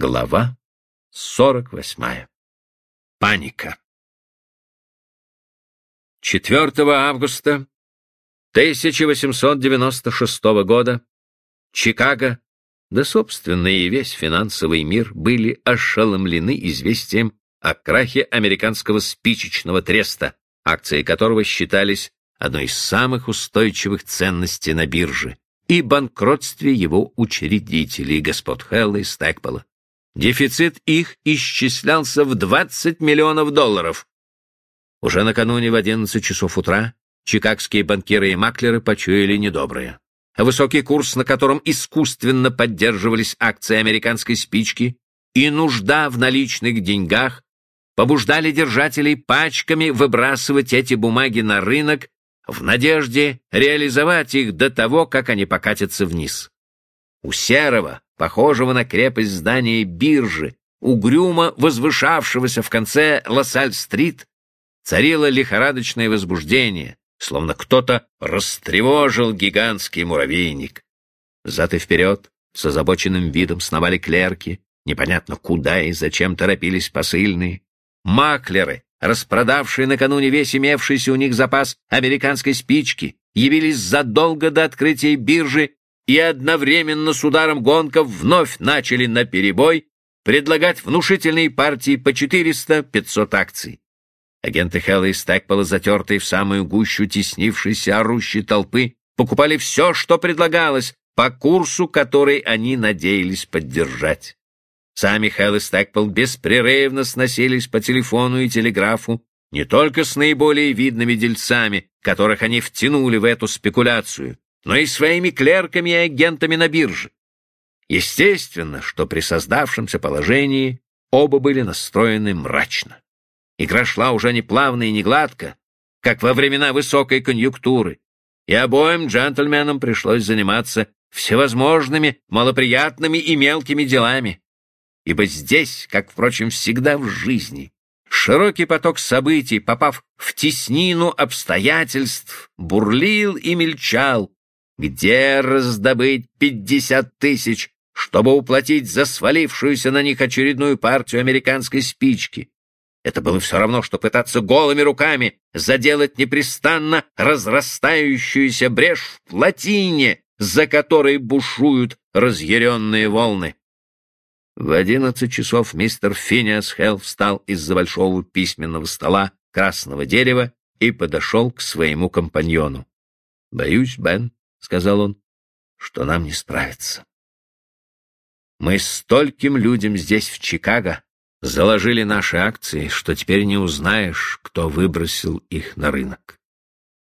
Глава 48. Паника. 4 августа 1896 года Чикаго, да, собственно, и весь финансовый мир были ошеломлены известием о крахе американского спичечного треста, акции которого считались одной из самых устойчивых ценностей на бирже, и банкротстве его учредителей, господ Хелла и Стэкпола. Дефицит их исчислялся в 20 миллионов долларов. Уже накануне в 11 часов утра чикагские банкиры и маклеры почуяли недоброе. Высокий курс, на котором искусственно поддерживались акции американской спички, и нужда в наличных деньгах побуждали держателей пачками выбрасывать эти бумаги на рынок в надежде реализовать их до того, как они покатятся вниз. У серого, похожего на крепость здания биржи, угрюмо возвышавшегося в конце Лассаль-стрит, царило лихорадочное возбуждение, словно кто-то растревожил гигантский муравейник. Зад и вперед с озабоченным видом сновали клерки, непонятно куда и зачем торопились посыльные. Маклеры, распродавшие накануне весь имевшийся у них запас американской спички, явились задолго до открытия биржи и одновременно с ударом гонков вновь начали на перебой предлагать внушительные партии по 400-500 акций. Агенты Хэлла и Стэкпола, затертые в самую гущу теснившейся орущей толпы, покупали все, что предлагалось, по курсу, который они надеялись поддержать. Сами Хэлл и Стэкпол беспрерывно сносились по телефону и телеграфу не только с наиболее видными дельцами, которых они втянули в эту спекуляцию, но и своими клерками и агентами на бирже. Естественно, что при создавшемся положении оба были настроены мрачно. Игра шла уже не плавно и не гладко, как во времена высокой конъюнктуры, и обоим джентльменам пришлось заниматься всевозможными малоприятными и мелкими делами. Ибо здесь, как, впрочем, всегда в жизни, широкий поток событий, попав в теснину обстоятельств, бурлил и мельчал, где раздобыть пятьдесят тысяч, чтобы уплатить за свалившуюся на них очередную партию американской спички? Это было все равно, что пытаться голыми руками заделать непрестанно разрастающуюся брешь в плотине, за которой бушуют разъяренные волны. В одиннадцать часов мистер Финиас Хелл встал из-за большого письменного стола красного дерева и подошел к своему компаньону. — Боюсь, Бен, — сказал он, — что нам не справиться. Мы стольким людям здесь, в Чикаго, заложили наши акции, что теперь не узнаешь, кто выбросил их на рынок.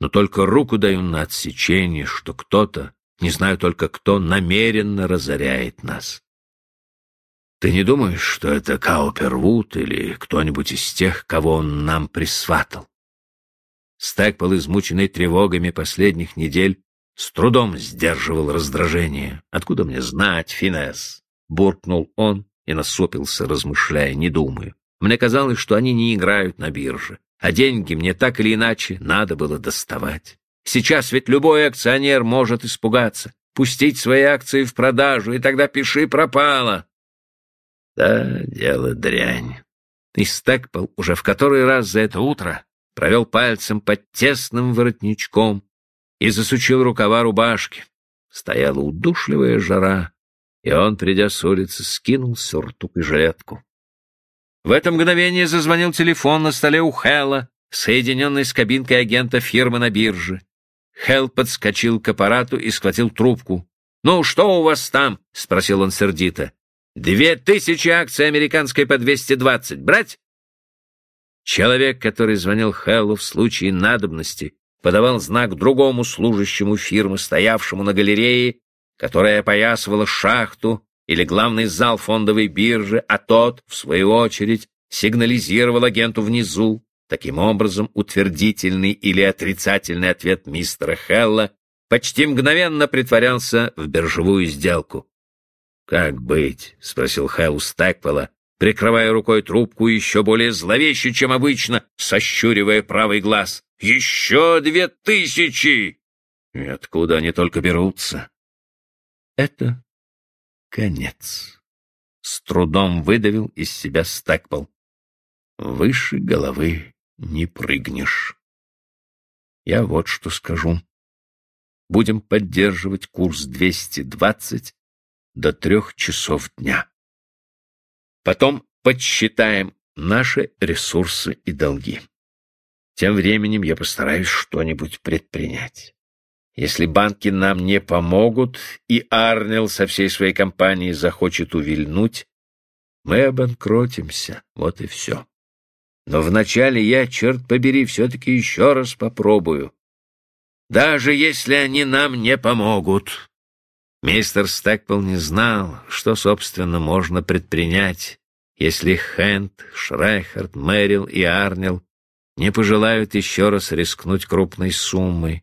Но только руку даю на отсечение, что кто-то, не знаю только кто, намеренно разоряет нас. Ты не думаешь, что это Каупервуд или кто-нибудь из тех, кого он нам присватал? Стэкпол, измученный тревогами последних недель, с трудом сдерживал раздражение. «Откуда мне знать, Финес?» — буркнул он и насупился, размышляя, не думая. «Мне казалось, что они не играют на бирже, а деньги мне так или иначе надо было доставать. Сейчас ведь любой акционер может испугаться, пустить свои акции в продажу, и тогда пиши пропало». «Да, дело дрянь». И Стэкпол уже в который раз за это утро провел пальцем под тесным воротничком, и засучил рукава рубашки. Стояла удушливая жара, и он, придя с улицы, скинул сюртук и жилетку. В это мгновение зазвонил телефон на столе у Хэлла, соединенный с кабинкой агента фирмы на бирже. Хелл подскочил к аппарату и схватил трубку. «Ну, что у вас там?» — спросил он сердито. «Две тысячи акций американской по двести двадцать. Брать?» Человек, который звонил Хеллу в случае надобности, подавал знак другому служащему фирмы, стоявшему на галерее, которая опоясывала шахту или главный зал фондовой биржи, а тот, в свою очередь, сигнализировал агенту внизу. Таким образом, утвердительный или отрицательный ответ мистера Хелла почти мгновенно притворялся в биржевую сделку. «Как быть?» — спросил Хелл Стэквелла, прикрывая рукой трубку еще более зловеще, чем обычно, сощуривая правый глаз. Еще две тысячи! И откуда они только берутся? Это конец. С трудом выдавил из себя Стэкпол. Выше головы не прыгнешь. Я вот что скажу. Будем поддерживать курс 220 до трех часов дня. Потом подсчитаем наши ресурсы и долги. Тем временем я постараюсь что-нибудь предпринять. Если банки нам не помогут, и Арнел со всей своей компанией захочет увильнуть, мы обанкротимся, вот и все. Но вначале я, черт побери, все-таки еще раз попробую. Даже если они нам не помогут. Мистер Стэкпл не знал, что, собственно, можно предпринять, если Хэнд, Шрайхард, Мэрил и Арнел не пожелают еще раз рискнуть крупной суммой,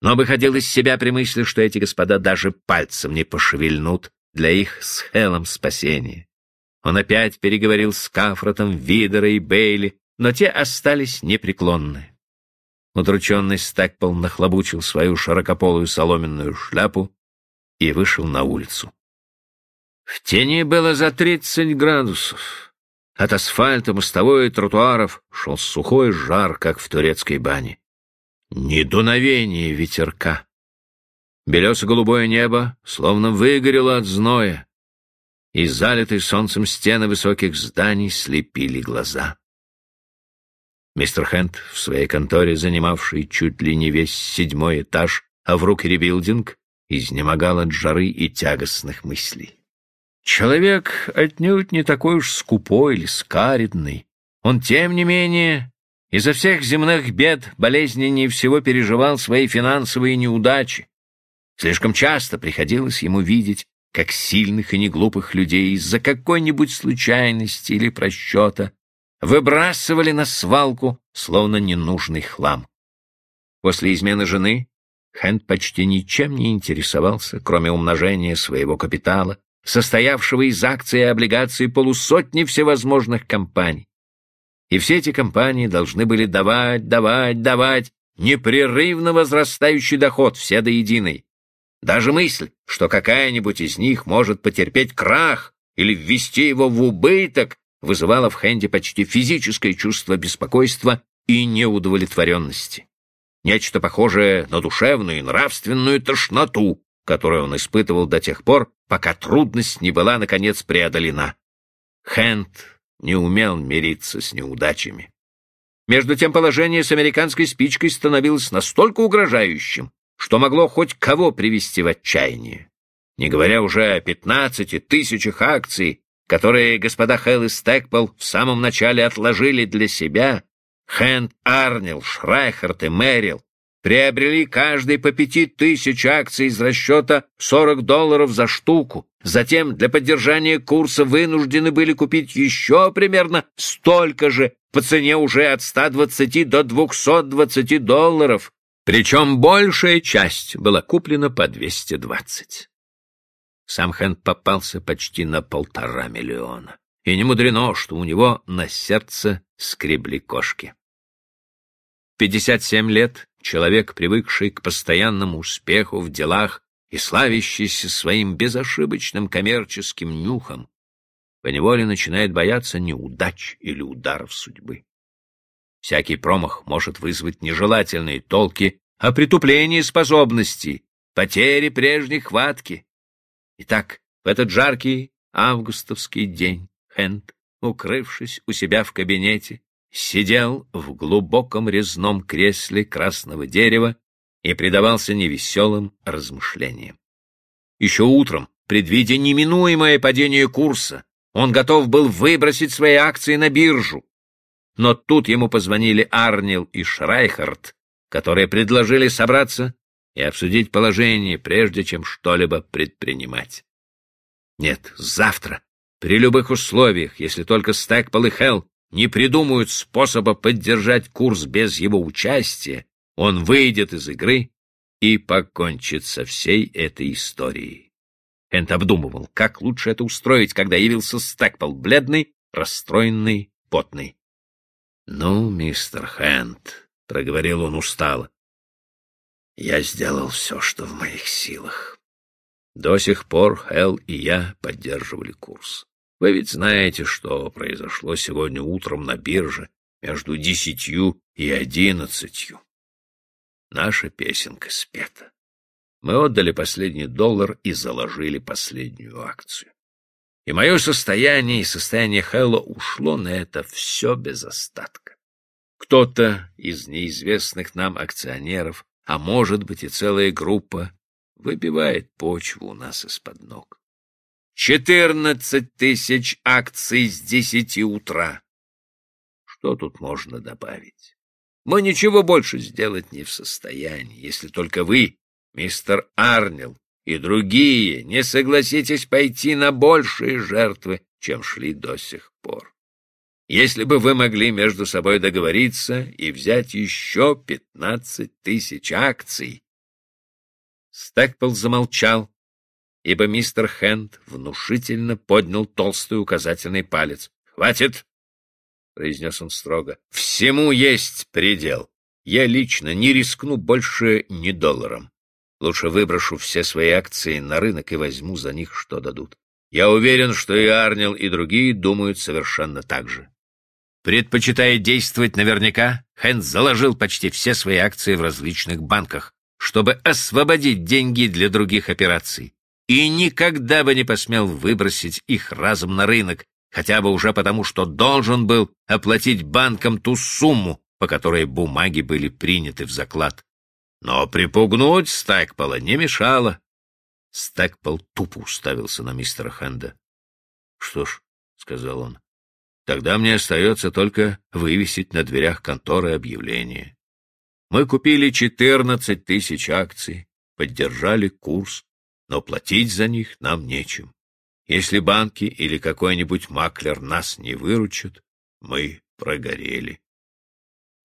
но выходил из себя при мысли, что эти господа даже пальцем не пошевельнут для их с Хелом спасения. Он опять переговорил с Кафротом, Видера и Бейли, но те остались непреклонны. Удрученный Стэкпол нахлобучил свою широкополую соломенную шляпу и вышел на улицу. В тени было за тридцать градусов. От асфальта, мостовой и тротуаров шел сухой жар, как в турецкой бане. Ни дуновения ветерка. Белесо-голубое небо словно выгорело от зноя, и залитые солнцем стены высоких зданий слепили глаза. Мистер Хэнд в своей конторе, занимавший чуть ли не весь седьмой этаж, а в руки ребилдинг, изнемогал от жары и тягостных мыслей. Человек отнюдь не такой уж скупой или скаридный. Он, тем не менее, изо всех земных бед болезненнее всего переживал свои финансовые неудачи. Слишком часто приходилось ему видеть, как сильных и неглупых людей из-за какой-нибудь случайности или просчета выбрасывали на свалку, словно ненужный хлам. После измены жены Хэнд почти ничем не интересовался, кроме умножения своего капитала, состоявшего из акций и облигаций полусотни всевозможных компаний. И все эти компании должны были давать, давать, давать непрерывно возрастающий доход, все до единой. Даже мысль, что какая-нибудь из них может потерпеть крах или ввести его в убыток, вызывала в Хэнди почти физическое чувство беспокойства и неудовлетворенности. Нечто похожее на душевную и нравственную тошноту, которую он испытывал до тех пор, пока трудность не была, наконец, преодолена. Хэнд не умел мириться с неудачами. Между тем положение с американской спичкой становилось настолько угрожающим, что могло хоть кого привести в отчаяние. Не говоря уже о пятнадцати тысячах акций, которые господа Хелл и Стэкпол в самом начале отложили для себя, Хэнд, Арнил, Шрайхард и Мэрил приобрели каждый по пяти тысяч акций из расчета 40 долларов за штуку. Затем для поддержания курса вынуждены были купить еще примерно столько же по цене уже от 120 до 220 долларов. Причем большая часть была куплена по 220. Сам Хэнд попался почти на полтора миллиона. И не мудрено, что у него на сердце скребли кошки. 57 лет человек, привыкший к постоянному успеху в делах и славящийся своим безошибочным коммерческим нюхом, поневоле начинает бояться неудач или ударов судьбы. Всякий промах может вызвать нежелательные толки о притуплении способностей, потере прежней хватки. Итак, в этот жаркий августовский день Хэнд, укрывшись у себя в кабинете, сидел в глубоком резном кресле красного дерева и предавался невеселым размышлениям. Еще утром, предвидя неминуемое падение курса, он готов был выбросить свои акции на биржу. Но тут ему позвонили Арнил и Шрайхард, которые предложили собраться и обсудить положение, прежде чем что-либо предпринимать. Нет, завтра, при любых условиях, если только Стэкпол и Хелл не придумают способа поддержать курс без его участия, он выйдет из игры и покончит со всей этой историей. Энд обдумывал, как лучше это устроить, когда явился Стэкпол, бледный, расстроенный, потный. — Ну, мистер Хэнд, — проговорил он устало, — я сделал все, что в моих силах. До сих пор Хелл и я поддерживали курс. Вы ведь знаете, что произошло сегодня утром на бирже между десятью и одиннадцатью. Наша песенка спета. Мы отдали последний доллар и заложили последнюю акцию. И мое состояние и состояние Хэлла ушло на это все без остатка. Кто-то из неизвестных нам акционеров, а может быть и целая группа, выбивает почву у нас из-под ног. Четырнадцать тысяч акций с десяти утра. Что тут можно добавить? Мы ничего больше сделать не в состоянии, если только вы, мистер Арнил, и другие не согласитесь пойти на большие жертвы, чем шли до сих пор. Если бы вы могли между собой договориться и взять еще пятнадцать тысяч акций... Стэкпл замолчал, ибо мистер Хэнд внушительно поднял толстый указательный палец. — Хватит! — произнес он строго. — Всему есть предел. Я лично не рискну больше ни долларом. Лучше выброшу все свои акции на рынок и возьму за них, что дадут. Я уверен, что и Арнил, и другие думают совершенно так же. Предпочитая действовать наверняка, Хэнд заложил почти все свои акции в различных банках, чтобы освободить деньги для других операций и никогда бы не посмел выбросить их разом на рынок, хотя бы уже потому, что должен был оплатить банкам ту сумму, по которой бумаги были приняты в заклад. Но припугнуть Стэкпола не мешало. Стэкпол тупо уставился на мистера Хэнда. — Что ж, — сказал он, — тогда мне остается только вывесить на дверях конторы объявление. Мы купили четырнадцать тысяч акций, поддержали курс, но платить за них нам нечем. Если банки или какой-нибудь маклер нас не выручат, мы прогорели.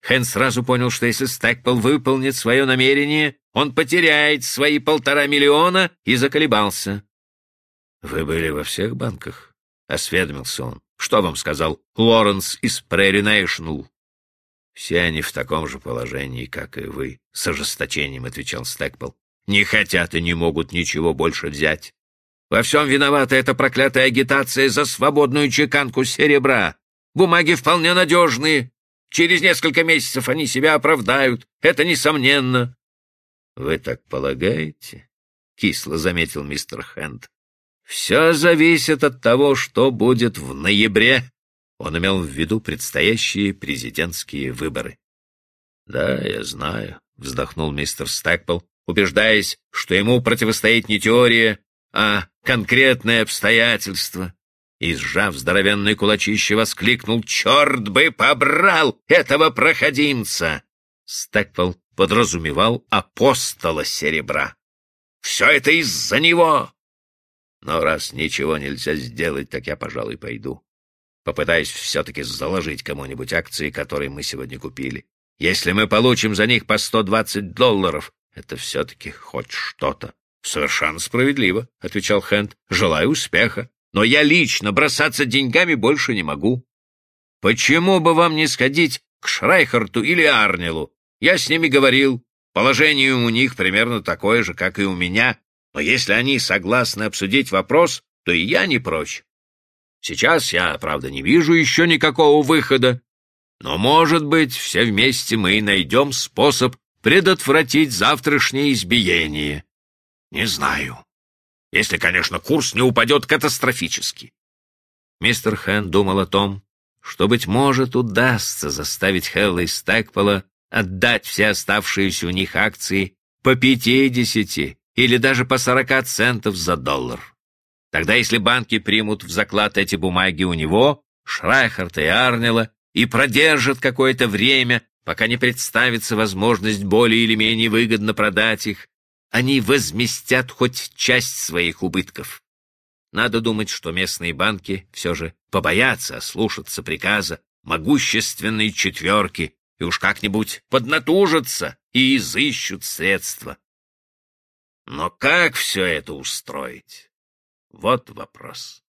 Хэн сразу понял, что если Стэкпл выполнит свое намерение, он потеряет свои полтора миллиона, и заколебался. — Вы были во всех банках? — осведомился он. — Что вам сказал Лоренс из Прairie National? — Все они в таком же положении, как и вы, — с ожесточением отвечал Стэкпл не хотят и не могут ничего больше взять. Во всем виновата эта проклятая агитация за свободную чеканку серебра. Бумаги вполне надежные. Через несколько месяцев они себя оправдают. Это несомненно. — Вы так полагаете? — кисло заметил мистер Хэнд. — Все зависит от того, что будет в ноябре. Он имел в виду предстоящие президентские выборы. — Да, я знаю, — вздохнул мистер Стэкпл, убеждаясь, что ему противостоит не теория, а конкретное обстоятельство. И, сжав здоровенное кулачище, воскликнул «Черт бы побрал этого проходимца!» Стэкпл подразумевал апостола серебра. «Все это из-за него!» Но раз ничего нельзя сделать, так я, пожалуй, пойду. Попытаюсь все-таки заложить кому-нибудь акции, которые мы сегодня купили. Если мы получим за них по сто двадцать долларов, это все-таки хоть что-то. — Совершенно справедливо, — отвечал Хэнд. — Желаю успеха. Но я лично бросаться деньгами больше не могу. Почему бы вам не сходить к Шрайхарту или Арнилу? Я с ними говорил. Положение у них примерно такое же, как и у меня. Но если они согласны обсудить вопрос, то и я не прочь. Сейчас я, правда, не вижу еще никакого выхода. Но, может быть, все вместе мы найдем способ предотвратить завтрашнее избиение? Не знаю. Если, конечно, курс не упадет катастрофически. Мистер Хэн думал о том, что, быть может, удастся заставить Хелла и Стэкпола отдать все оставшиеся у них акции по пятидесяти или даже по сорока центов за доллар. Тогда, если банки примут в заклад эти бумаги у него, Шрайхарта и Арнела, и продержат какое-то время, Пока не представится возможность более или менее выгодно продать их, они возместят хоть часть своих убытков. Надо думать, что местные банки все же побоятся ослушаться приказа могущественной четверки и уж как-нибудь поднатужатся и изыщут средства. Но как все это устроить? Вот вопрос.